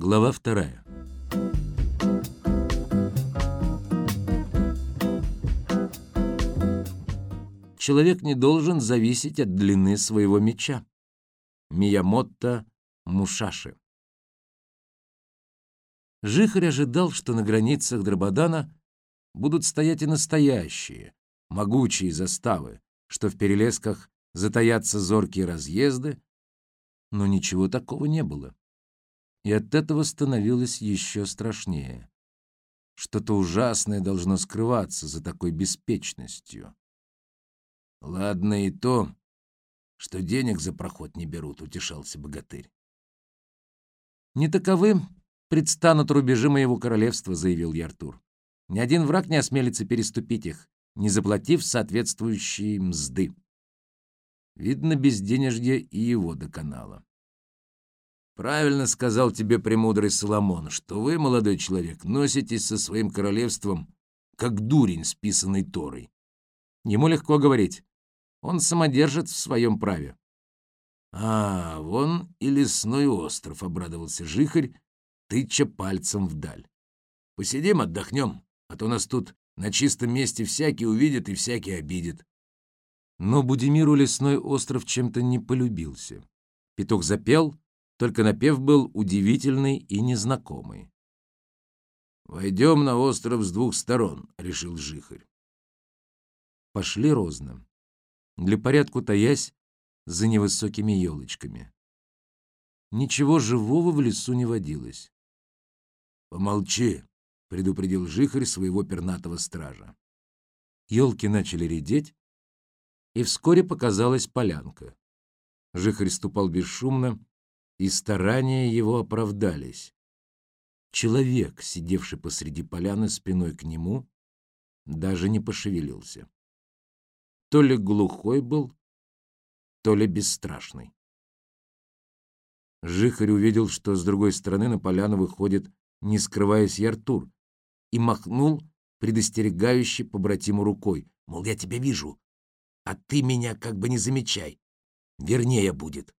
Глава вторая. Человек не должен зависеть от длины своего меча. Миямото Мушаши. Жихарь ожидал, что на границах Драбадана будут стоять и настоящие, могучие заставы, что в перелесках затаятся зоркие разъезды, но ничего такого не было. И от этого становилось еще страшнее. Что-то ужасное должно скрываться за такой беспечностью. Ладно и то, что денег за проход не берут, утешался богатырь. Не таковы предстанут рубежи моего королевства, заявил я Артур. Ни один враг не осмелится переступить их, не заплатив соответствующие мзды. Видно, безденежье и его доконало. Правильно сказал тебе премудрый Соломон, что вы, молодой человек, носитесь со своим королевством, как дурень с писаной Торой. Ему легко говорить. Он самодержит в своем праве. А, вон и лесной остров, обрадовался Жихарь, тыча пальцем вдаль. Посидим, отдохнем, а то нас тут на чистом месте всякий увидит и всякий обидит. Но Будимиру лесной остров чем-то не полюбился. Петух запел, только напев был удивительный и незнакомый. «Войдем на остров с двух сторон», — решил Жихарь. Пошли розно, для порядку таясь за невысокими елочками. Ничего живого в лесу не водилось. «Помолчи», — предупредил Жихарь своего пернатого стража. Елки начали редеть, и вскоре показалась полянка. Жихарь ступал бесшумно, и старания его оправдались. Человек, сидевший посреди поляны спиной к нему, даже не пошевелился. То ли глухой был, то ли бесстрашный. Жихарь увидел, что с другой стороны на поляну выходит, не скрываясь, Яртур, и махнул предостерегающе побратиму рукой, мол, я тебя вижу, а ты меня как бы не замечай. Вернее будет.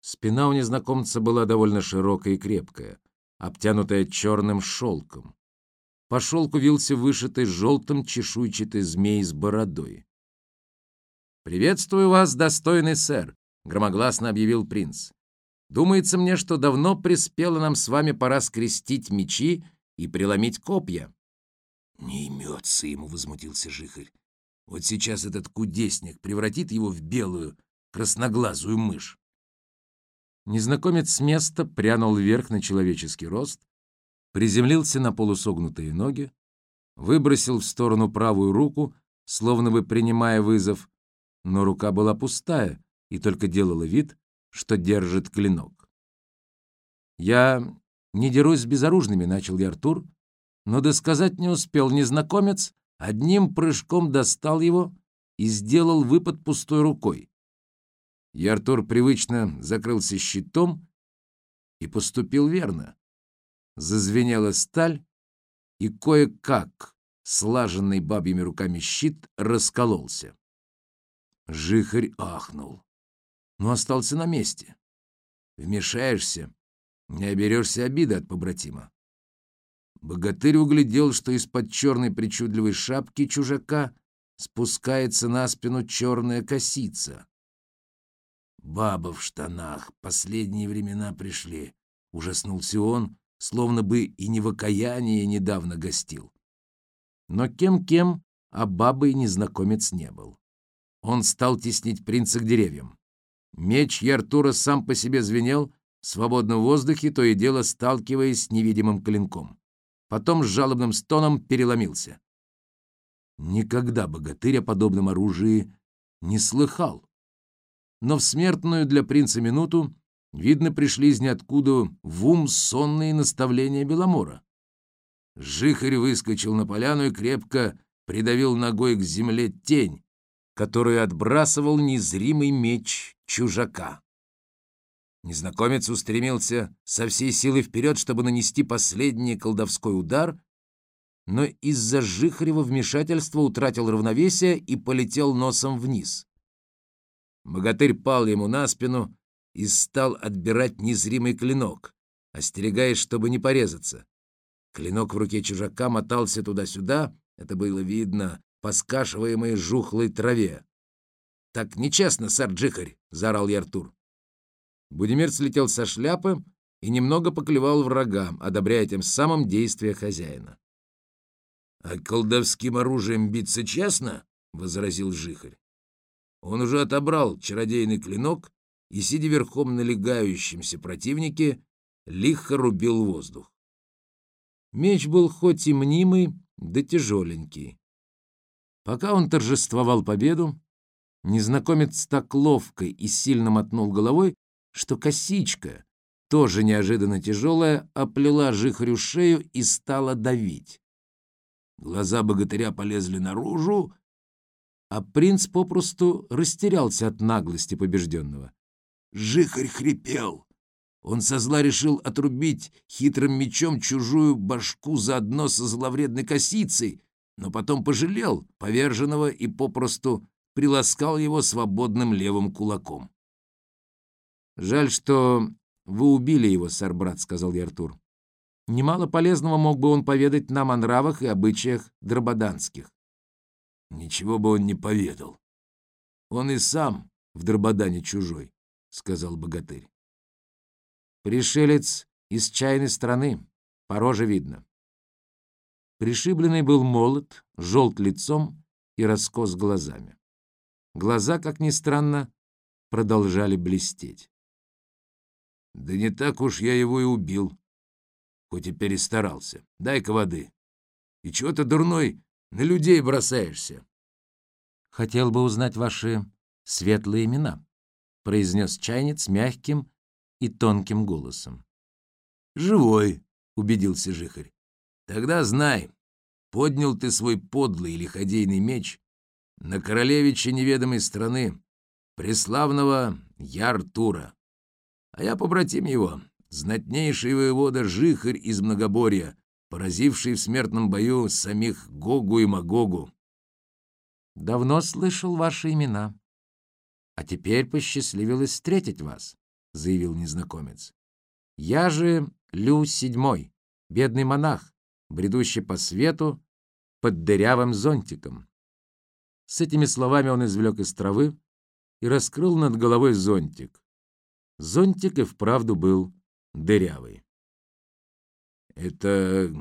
Спина у незнакомца была довольно широкая и крепкая, обтянутая черным шелком. По шелку вился вышитый желтым чешуйчатый змей с бородой. «Приветствую вас, достойный сэр», — громогласно объявил принц. «Думается мне, что давно приспело нам с вами пора скрестить мечи и преломить копья». «Не имется ему», — возмутился Жихарь. Вот сейчас этот кудесник превратит его в белую, красноглазую мышь. Незнакомец с места прянул вверх на человеческий рост, приземлился на полусогнутые ноги, выбросил в сторону правую руку, словно бы принимая вызов, но рука была пустая и только делала вид, что держит клинок. «Я не дерусь с безоружными», — начал я Артур, но досказать не успел незнакомец, одним прыжком достал его и сделал выпад пустой рукой. И Артур привычно закрылся щитом и поступил верно. Зазвенела сталь, и кое-как слаженный бабьими руками щит раскололся. Жихарь ахнул, но остался на месте. Вмешаешься, не оберешься обиды от побратима. Богатырь углядел, что из-под черной причудливой шапки чужака спускается на спину черная косица. «Баба в штанах, последние времена пришли», — ужаснулся он, словно бы и не в окаянии недавно гостил. Но кем-кем, а бабой незнакомец не был. Он стал теснить принца к деревьям. Меч Яртура сам по себе звенел, в свободном воздухе, то и дело сталкиваясь с невидимым клинком потом с жалобным стоном переломился. Никогда богатырь о подобном оружии не слыхал. Но в смертную для принца минуту, видно, пришли из ниоткуда в ум сонные наставления Беломора. Жихарь выскочил на поляну и крепко придавил ногой к земле тень, которую отбрасывал незримый меч чужака. Незнакомец устремился со всей силы вперед, чтобы нанести последний колдовской удар, но из-за жихарева вмешательства утратил равновесие и полетел носом вниз. Богатырь пал ему на спину и стал отбирать незримый клинок, остерегаясь, чтобы не порезаться. Клинок в руке чужака мотался туда-сюда, это было видно по скашиваемой жухлой траве. «Так нечестно, сэр Джихарь!» — заорал я Артур. Будимир слетел со шляпы и немного поклевал врага, одобряя тем самым действия хозяина. «А колдовским оружием биться честно?» — возразил Жихарь. Он уже отобрал чародейный клинок и, сидя верхом на легающемся противнике, лихо рубил воздух. Меч был хоть и мнимый, да тяжеленький. Пока он торжествовал победу, незнакомец так ловко и сильно мотнул головой, что косичка, тоже неожиданно тяжелая, оплела жихарю шею и стала давить. Глаза богатыря полезли наружу, а принц попросту растерялся от наглости побежденного. Жихарь хрипел. Он со зла решил отрубить хитрым мечом чужую башку заодно со зловредной косицей, но потом пожалел поверженного и попросту приласкал его свободным левым кулаком. «Жаль, что вы убили его, сэр-брат», — сказал я Артур. «Немало полезного мог бы он поведать нам о нравах и обычаях дрободанских». «Ничего бы он не поведал. Он и сам в Дрободане чужой», — сказал богатырь. «Пришелец из чайной страны, по роже видно». Пришибленный был молод, желт лицом и раскос глазами. Глаза, как ни странно, продолжали блестеть. Да не так уж я его и убил, хоть и перестарался. Дай-ка воды. И чего ты, дурной, на людей бросаешься? Хотел бы узнать ваши светлые имена, произнес чайниц мягким и тонким голосом. Живой, убедился Жихарь. Тогда знай, поднял ты свой подлый лиходейный меч на королевича неведомой страны, преславного Яртура. А я побратим его, знатнейший воевода Жихарь из Многоборья, поразивший в смертном бою самих Гогу и Магогу. Давно слышал ваши имена. А теперь посчастливилось встретить вас, заявил незнакомец. Я же Лю Седьмой, бедный монах, бредущий по свету под дырявым зонтиком. С этими словами он извлек из травы и раскрыл над головой зонтик. Зонтик и вправду был дырявый. «Это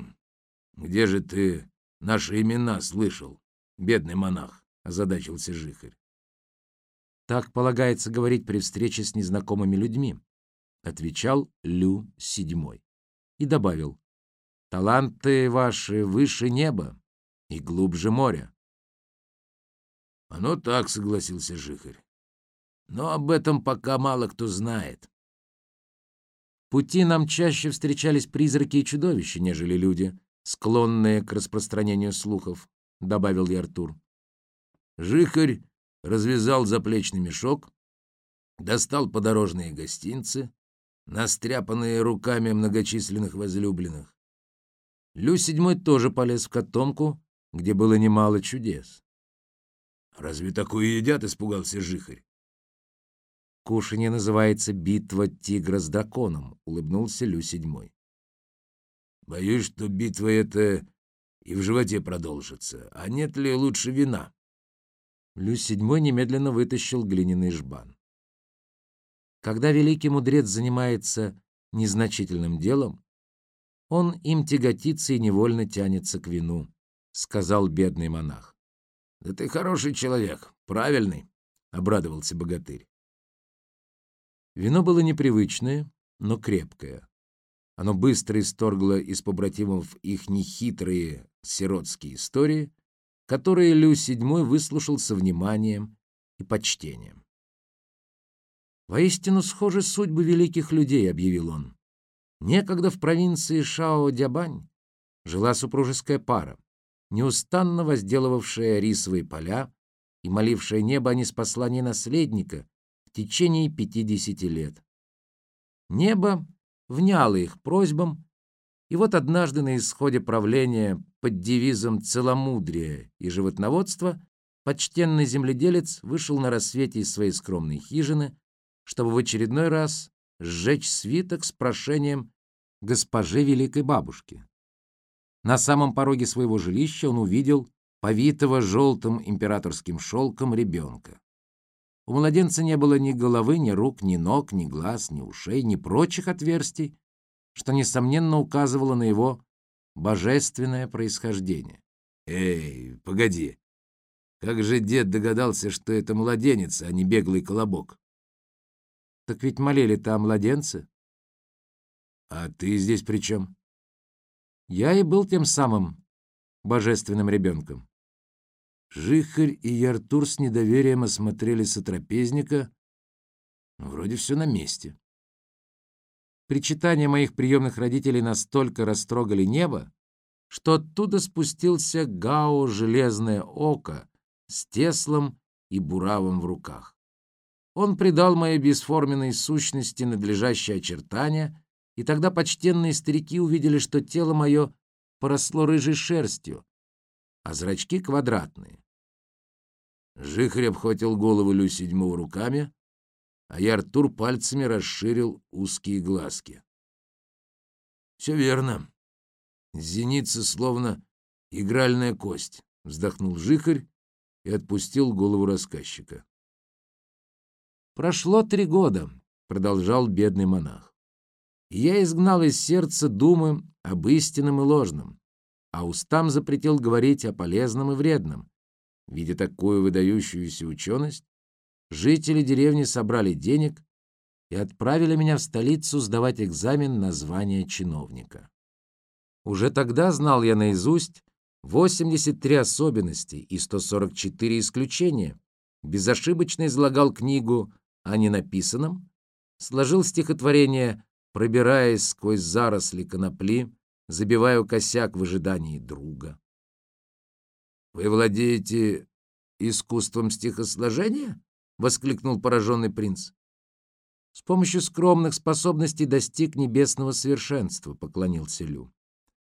где же ты наши имена слышал, бедный монах?» — озадачился Жихарь. «Так полагается говорить при встрече с незнакомыми людьми», — отвечал Лю седьмой. И добавил, «Таланты ваши выше неба и глубже моря». «Оно так», — согласился Жихарь. Но об этом пока мало кто знает. Пути нам чаще встречались призраки и чудовища, нежели люди, склонные к распространению слухов, — добавил я Артур. Жихарь развязал заплечный мешок, достал подорожные гостинцы, настряпанные руками многочисленных возлюбленных. Лю седьмой тоже полез в котомку, где было немало чудес. «Разве такое едят?» — испугался Жихарь. Кушанье называется «Битва тигра с драконом», — улыбнулся Лю седьмой. Боюсь, что битва эта и в животе продолжится. А нет ли лучше вина? Лю седьмой немедленно вытащил глиняный жбан. Когда великий мудрец занимается незначительным делом, он им тяготится и невольно тянется к вину, — сказал бедный монах. — Да ты хороший человек, правильный, — обрадовался богатырь. Вино было непривычное, но крепкое. Оно быстро исторгло из побратимов их нехитрые сиротские истории, которые Лю VII выслушал со вниманием и почтением. «Воистину схожи судьбы великих людей», — объявил он. «Некогда в провинции Шао-Дябань жила супружеская пара, неустанно возделывавшая рисовые поля и молившая небо о неспослании наследника, течение 50 лет. Небо вняло их просьбам, и вот однажды на исходе правления под девизом целомудрия и животноводства почтенный земледелец вышел на рассвете из своей скромной хижины, чтобы в очередной раз сжечь свиток с прошением госпоже великой бабушке. На самом пороге своего жилища он увидел повитого желтым императорским шелком ребенка. У младенца не было ни головы, ни рук, ни ног, ни глаз, ни ушей, ни прочих отверстий, что, несомненно, указывало на его божественное происхождение. «Эй, погоди! Как же дед догадался, что это младенец, а не беглый колобок?» «Так ведь молили-то о младенце». «А ты здесь при чем?» «Я и был тем самым божественным ребенком». Жихарь и Яртур с недоверием осмотрели сотрапезника. Вроде все на месте. Причитания моих приемных родителей настолько растрогали небо, что оттуда спустился Гао Железное Око с Теслом и Буравом в руках. Он придал моей бесформенной сущности надлежащее очертания, и тогда почтенные старики увидели, что тело мое поросло рыжей шерстью, а зрачки квадратные. Жихарь обхватил голову Лю седьмого руками, а я Артур пальцами расширил узкие глазки. «Все верно. Зеница словно игральная кость», — вздохнул Жихарь и отпустил голову рассказчика. «Прошло три года», — продолжал бедный монах. «Я изгнал из сердца думы об истинном и ложном, а устам запретил говорить о полезном и вредном. Видя такую выдающуюся ученость, жители деревни собрали денег и отправили меня в столицу сдавать экзамен на звание чиновника. Уже тогда знал я наизусть 83 особенности и 144 исключения, безошибочно излагал книгу о ненаписанном, сложил стихотворение «Пробираясь сквозь заросли конопли, забиваю косяк в ожидании друга». «Вы владеете искусством стихосложения?» — воскликнул пораженный принц. «С помощью скромных способностей достиг небесного совершенства», — поклонился Лю.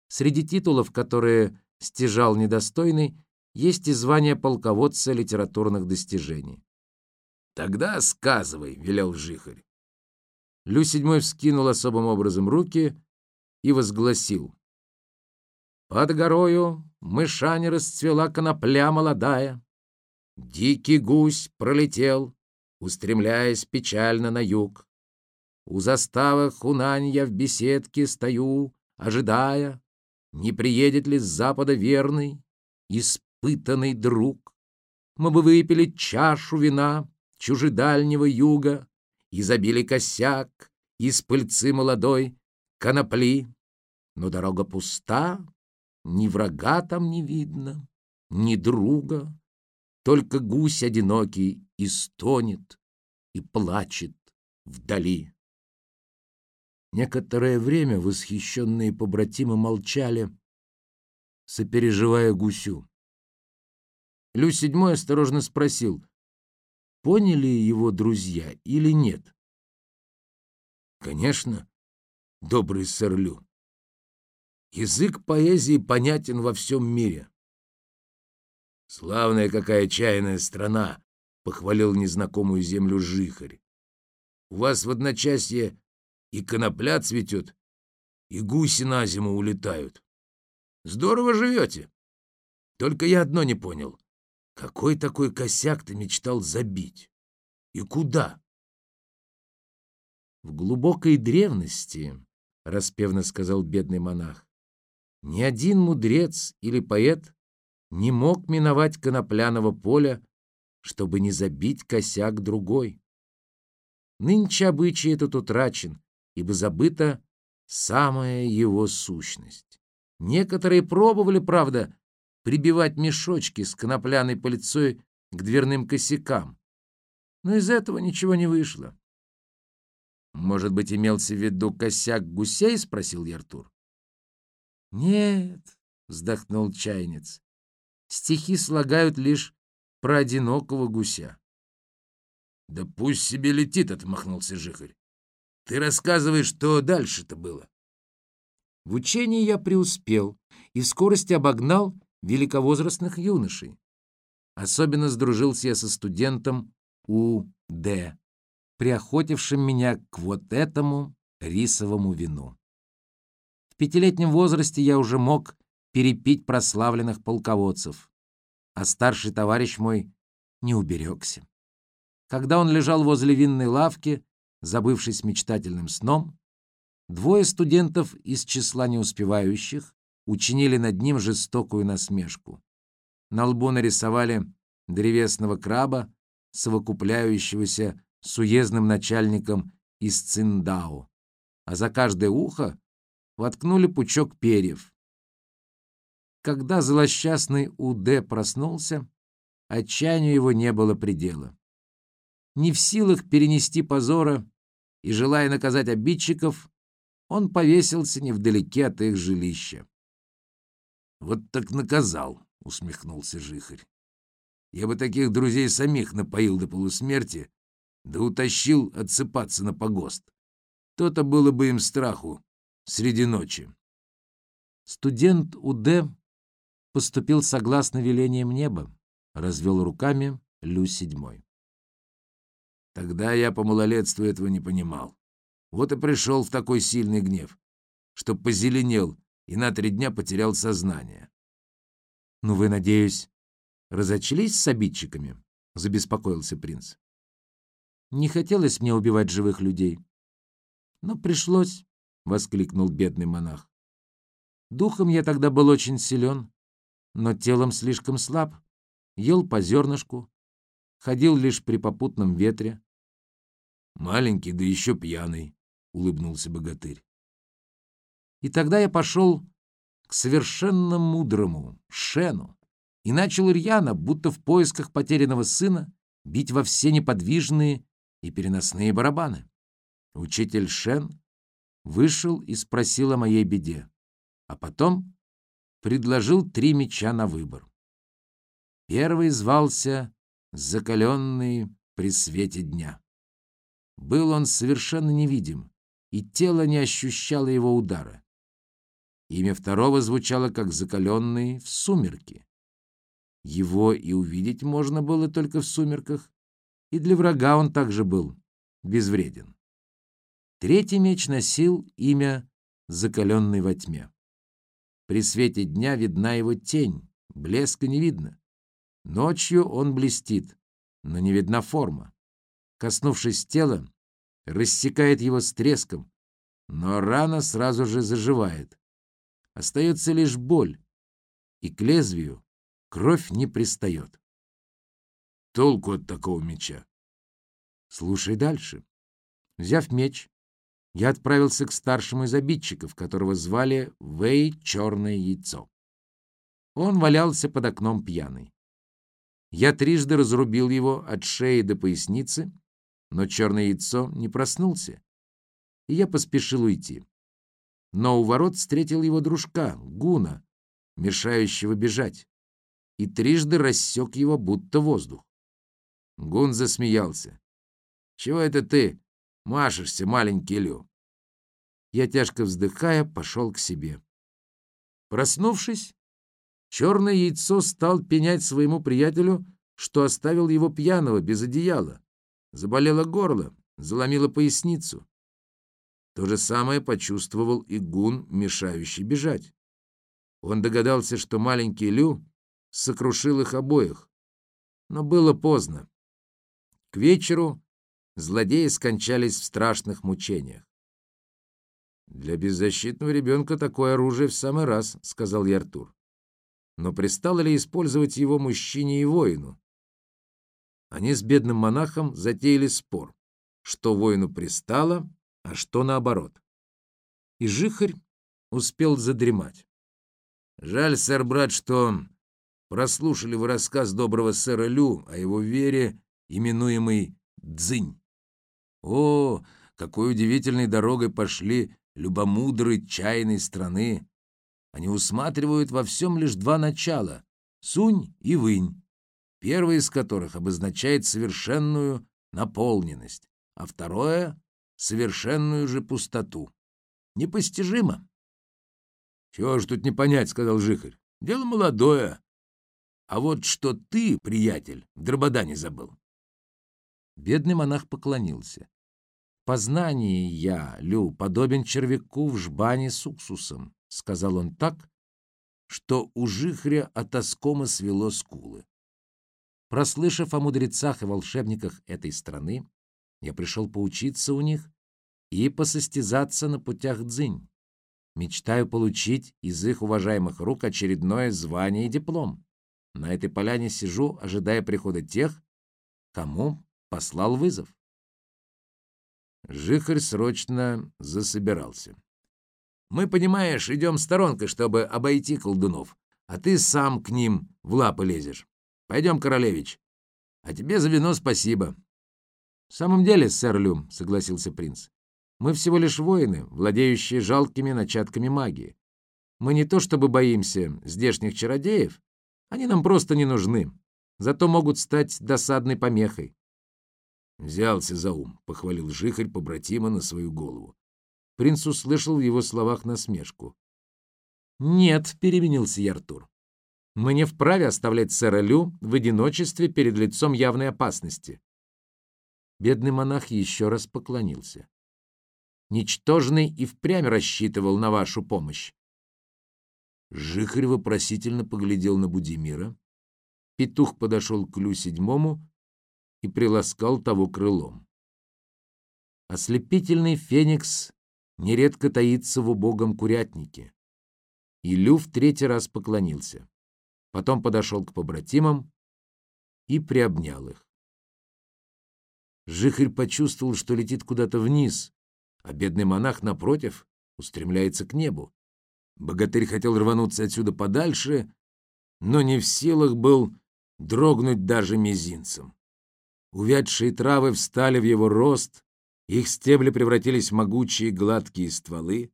«Среди титулов, которые стяжал недостойный, есть и звание полководца литературных достижений». «Тогда сказывай», — велел Жихарь. Лю седьмой вскинул особым образом руки и возгласил. «Под горою мышань расцвела конопля молодая, Дикий гусь пролетел, устремляясь печально на юг. У заставы Хунань я в беседке стою, ожидая, не приедет ли с запада верный, испытанный друг. Мы бы выпили чашу вина чужедальнего юга и забили косяк из пыльцы молодой конопли. Но дорога пуста, ни врага там не видно, ни друга. Только гусь одинокий и стонет, и плачет вдали. Некоторое время восхищенные побратимы молчали, сопереживая гусю. Лю седьмой осторожно спросил, поняли его друзья или нет. Конечно, добрый сэр Лю. Язык поэзии понятен во всем мире. «Славная какая чайная страна!» — похвалил незнакомую землю жихарь. «У вас в одночасье и конопля цветет, и гуси на зиму улетают. Здорово живете. Только я одно не понял. Какой такой косяк ты мечтал забить? И куда?» «В глубокой древности», — распевно сказал бедный монах, «ни один мудрец или поэт не мог миновать конопляного поля, чтобы не забить косяк другой. Нынче обычай этот утрачен, ибо забыта самая его сущность. Некоторые пробовали, правда, прибивать мешочки с конопляной пыльцой к дверным косякам, но из этого ничего не вышло. «Может быть, имелся в виду косяк гусей?» — спросил Яртур. «Нет», — вздохнул чайниц, стихи слагают лишь про одинокого гуся. «Да пусть себе летит», — отмахнулся Жихарь. «Ты рассказывай, что дальше-то было». В учении я преуспел и в скорости обогнал великовозрастных юношей. Особенно сдружился я со студентом У.Д., приохотившим меня к вот этому рисовому вину. пятилетнем возрасте я уже мог перепить прославленных полководцев, а старший товарищ мой не уберегся. Когда он лежал возле винной лавки, забывшись мечтательным сном, двое студентов из числа неуспевающих учинили над ним жестокую насмешку. На лбу нарисовали древесного краба, совокупляющегося с уездным начальником из Циндао, а за каждое ухо воткнули пучок перьев. Когда злосчастный УД проснулся, отчаянию его не было предела. Не в силах перенести позора и желая наказать обидчиков, он повесился невдалеке от их жилища. «Вот так наказал», — усмехнулся Жихарь. «Я бы таких друзей самих напоил до полусмерти, да утащил отсыпаться на погост. То-то было бы им страху среди ночи». Студент УД поступил согласно велениям неба, развел руками Лю седьмой. Тогда я по малолетству этого не понимал. Вот и пришел в такой сильный гнев, что позеленел и на три дня потерял сознание. «Ну вы, надеюсь, разочлись с обидчиками?» — забеспокоился принц. «Не хотелось мне убивать живых людей, но пришлось», — воскликнул бедный монах. «Духом я тогда был очень силен, но телом слишком слаб, ел по зернышку, ходил лишь при попутном ветре». «Маленький, да еще пьяный», — улыбнулся богатырь. И тогда я пошел к совершенно мудрому Шену и начал рьяно, будто в поисках потерянного сына, бить во все неподвижные и переносные барабаны. Учитель Шен вышел и спросил о моей беде, а потом предложил три меча на выбор. Первый звался «Закаленный при свете дня». Был он совершенно невидим, и тело не ощущало его удара. Имя второго звучало как «закаленный в сумерки». Его и увидеть можно было только в сумерках, и для врага он также был безвреден. Третий меч носил имя «закаленный во тьме». При свете дня видна его тень, блеска не видно. Ночью он блестит, но не видна форма. Коснувшись тела, рассекает его с треском, но рана сразу же заживает. Остается лишь боль, и к лезвию кровь не пристает. Толку от такого меча? Слушай дальше. Взяв меч, я отправился к старшему из обидчиков, которого звали Вэй Черное Яйцо. Он валялся под окном пьяный. Я трижды разрубил его от шеи до поясницы но черное яйцо не проснулся, и я поспешил уйти. Но у ворот встретил его дружка, Гуна, мешающего бежать, и трижды рассек его, будто воздух. Гун засмеялся. «Чего это ты машешься, маленький Лю?» Я, тяжко вздыхая, пошел к себе. Проснувшись, черное яйцо стал пенять своему приятелю, что оставил его пьяного, без одеяла. Заболело горло, заломило поясницу. То же самое почувствовал и гун, мешающий бежать. Он догадался, что маленький Лю сокрушил их обоих. Но было поздно. К вечеру злодеи скончались в страшных мучениях. «Для беззащитного ребенка такое оружие в самый раз», — сказал я Артур. «Но пристало ли использовать его мужчине и воину? Они с бедным монахом затеяли спор, что воину пристало, а что наоборот. И жихарь успел задремать. Жаль, сэр, брат, что прослушали вы рассказ доброго сэра Лю о его вере, именуемой Дзынь. О, какой удивительной дорогой пошли любомудры чайной страны! Они усматривают во всем лишь два начала — сунь и вынь первое из которых обозначает совершенную наполненность, а второе — совершенную же пустоту. Непостижимо. — Чего ж тут не понять, — сказал Жихарь. — Дело молодое. А вот что ты, приятель, в Дрободане забыл. Бедный монах поклонился. Познание я, Лю, подобен червяку в жбане с уксусом. сказал он так, что у жихря от оскома свело скулы. Прослышав о мудрецах и волшебниках этой страны, я пришел поучиться у них и посостязаться на путях дзынь. Мечтаю получить из их уважаемых рук очередное звание и диплом. На этой поляне сижу, ожидая прихода тех, кому послал вызов. Жихарь срочно засобирался. Мы, понимаешь, идем сторонкой, чтобы обойти колдунов, а ты сам к ним в лапы лезешь. Пойдем, королевич. А тебе за вино спасибо. В самом деле, сэр Лю, согласился принц, мы всего лишь воины, владеющие жалкими начатками магии. Мы не то чтобы боимся здешних чародеев, они нам просто не нужны, зато могут стать досадной помехой. Взялся за ум, похвалил жихарь побратима на свою голову. Принц услышал в его словах насмешку. «Нет», — переменился я Артур. «Мы не вправе оставлять сэра Лю в одиночестве перед лицом явной опасности». Бедный монах еще раз поклонился. «Ничтожный и впрямь рассчитывал на вашу помощь». Жихарь вопросительно поглядел на Будимира. Петух подошел к Лю седьмому и приласкал того крылом. Ослепительный феникс нередко таится в убогом курятнике. И Лю в третий раз поклонился. Потом подошел к побратимам и приобнял их. Жихарь почувствовал, что летит куда-то вниз, а бедный монах, напротив, устремляется к небу. Богатырь хотел рвануться отсюда подальше, но не в силах был дрогнуть даже мизинцем. Увядшие травы встали в его рост, их стебли превратились в могучие гладкие стволы.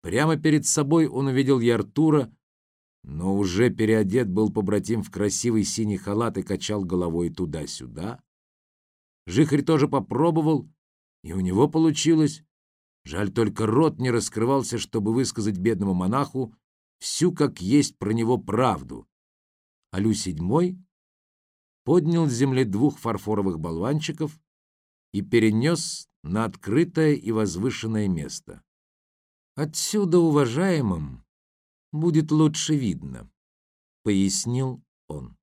Прямо перед собой он увидел Яртура, но уже переодет был побратим в красивый синий халат и качал головой туда-сюда. Жихарь тоже попробовал, и у него получилось. Жаль, только рот не раскрывался, чтобы высказать бедному монаху всю как есть про него правду. А Лю седьмой поднял с земли двух фарфоровых болванчиков и перенес на открытое и возвышенное место. «Отсюда, уважаемым, будет лучше видно», — пояснил он.